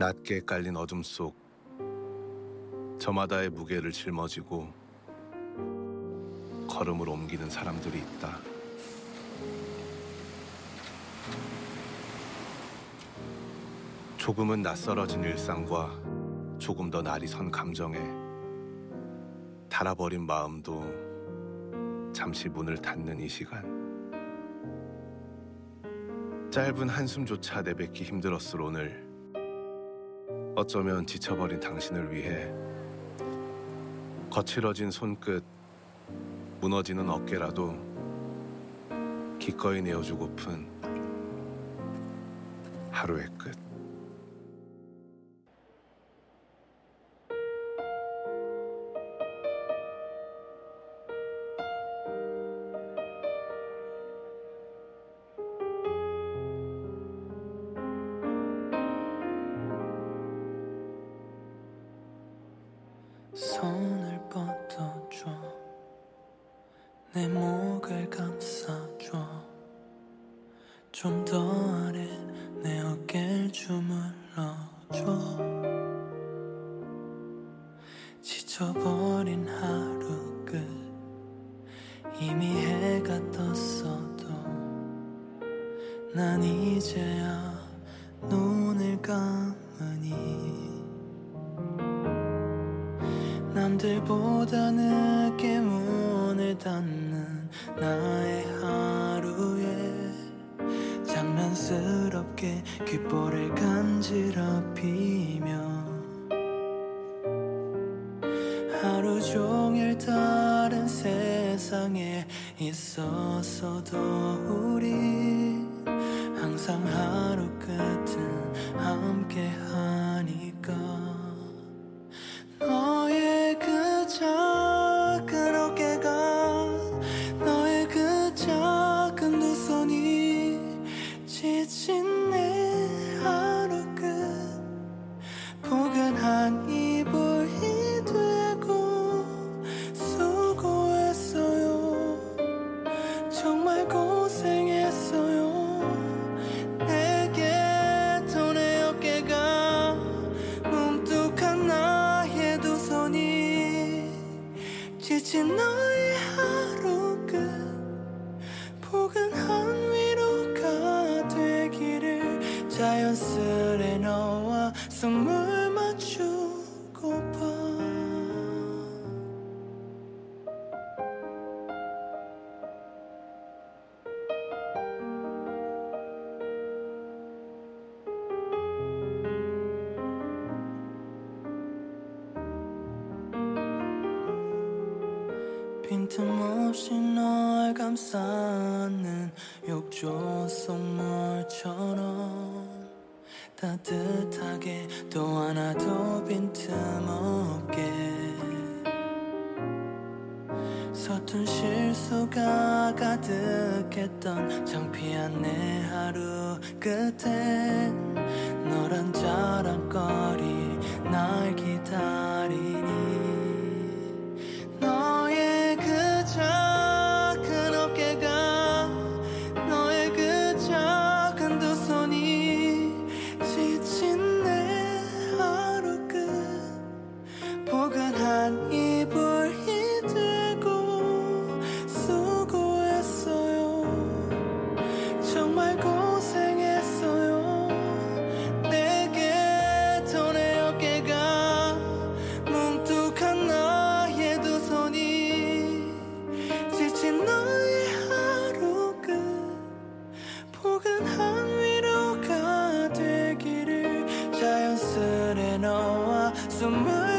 낮게 깔린 어둠 속 저마다의 무게를 짊어지고 걸음을 옮기는 사람들이 있다. 조금은 낯설어진 일상과 조금 더 날이 선 감정에 달아버린 마음도 잠시 문을 닫는 이 시간. 짧은 한숨조차 내뱉기 힘들었을 오늘. 어쩌면 지쳐버린 당신을 위해 거칠어진 손끝, 무너지는 어깨라도 기꺼이 내어주고픈 하루의 끝. 손을 뻗어줘. 내 목을 감싸줘. 좀 더 아래 내 어깨를 주물러줘. 지쳐버린 하루 끝. 이미 해가 떴어도 난 남들보다 늦게 문을 닫는 나의 하루에 장난스럽게 귓볼을 간지럽히며 하루 종일 다른 세상에 있었어도 우리 항상 하 지친 너의 하루 끝 포근한 위로가 되기를 자연스레 너와 숨을 빈틈없이 널 감싸는 욕조 속물처럼 따뜻하게 또 하나도 빈틈없게 서툰 실수가 가득했던 창피한 내 하루 끝엔 Genoa, so much.